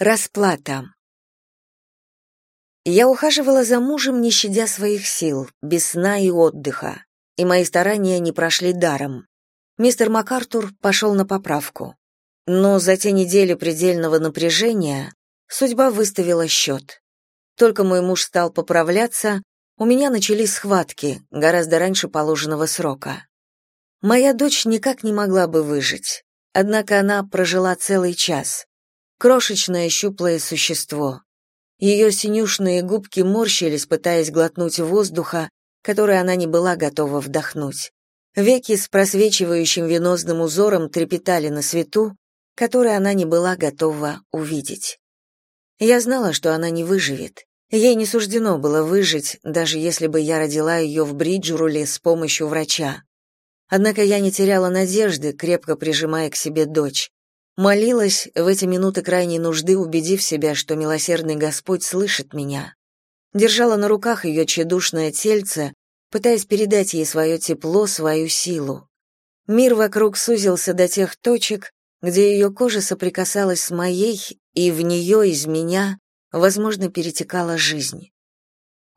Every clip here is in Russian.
Расплата. Я ухаживала за мужем, не щадя своих сил, без сна и отдыха, и мои старания не прошли даром. Мистер МакАртур пошел на поправку. Но за те недели предельного напряжения судьба выставила счет. Только мой муж стал поправляться, у меня начались схватки, гораздо раньше положенного срока. Моя дочь никак не могла бы выжить, однако она прожила целый час крошечное щуплое существо. Ее синюшные губки морщились, пытаясь глотнуть воздуха, который она не была готова вдохнуть. Веки с просвечивающим венозным узором трепетали на свету, который она не была готова увидеть. Я знала, что она не выживет. Ей не суждено было выжить, даже если бы я родила ее в Бриджуруле с помощью врача. Однако я не теряла надежды, крепко прижимая к себе дочь. Молилась в эти минуты крайней нужды, убедив себя, что милосердный Господь слышит меня. Держала на руках ее тщедушное тельце, пытаясь передать ей свое тепло, свою силу. Мир вокруг сузился до тех точек, где ее кожа соприкасалась с моей, и в нее из меня, возможно, перетекала жизнь.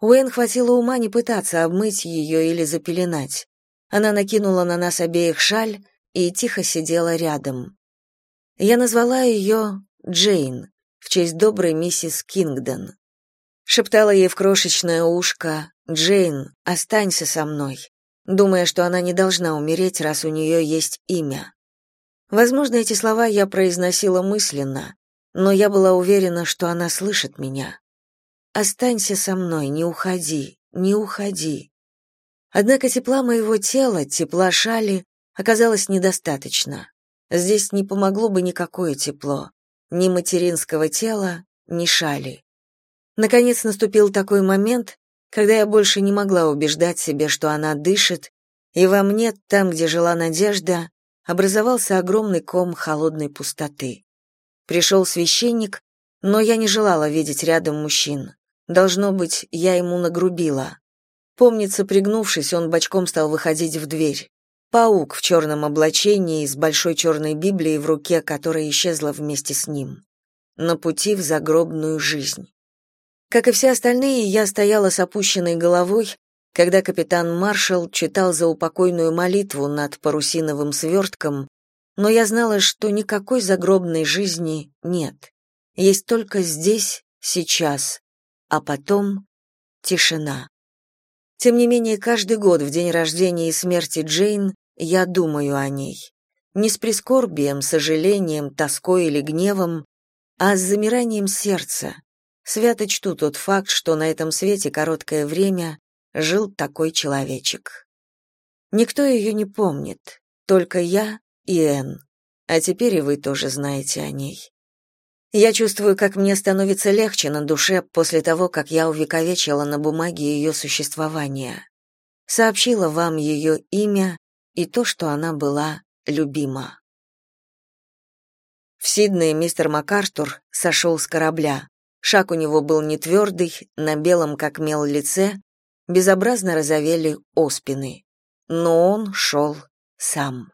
Уэн хватило ума не пытаться обмыть ее или запеленать. Она накинула на нас обеих шаль и тихо сидела рядом. Я назвала ее Джейн в честь доброй миссис Кингдон. Шептала ей в крошечное ушко «Джейн, останься со мной», думая, что она не должна умереть, раз у нее есть имя. Возможно, эти слова я произносила мысленно, но я была уверена, что она слышит меня. «Останься со мной, не уходи, не уходи». Однако тепла моего тела, тепла шали оказалось недостаточно. Здесь не помогло бы никакое тепло, ни материнского тела, ни шали. Наконец наступил такой момент, когда я больше не могла убеждать себя, что она дышит, и во мне, там, где жила надежда, образовался огромный ком холодной пустоты. Пришел священник, но я не желала видеть рядом мужчин. Должно быть, я ему нагрубила. Помнится, пригнувшись, он бочком стал выходить в дверь. Паук в черном облачении с большой черной Библией в руке, которая исчезла вместе с ним. На пути в загробную жизнь. Как и все остальные, я стояла с опущенной головой, когда капитан Маршалл читал заупокойную молитву над парусиновым свертком, но я знала, что никакой загробной жизни нет. Есть только здесь, сейчас, а потом тишина. Тем не менее, каждый год в день рождения и смерти Джейн я думаю о ней. Не с прискорбием, сожалением, тоской или гневом, а с замиранием сердца. Свято чту тот факт, что на этом свете короткое время жил такой человечек. Никто ее не помнит, только я и Энн. А теперь и вы тоже знаете о ней. Я чувствую, как мне становится легче на душе после того, как я увековечила на бумаге ее существование. Сообщила вам ее имя и то, что она была любима. В Сиднее мистер МакАртур сошел с корабля. Шаг у него был не твердый, на белом как мел лице, безобразно розовели оспины. Но он шел сам.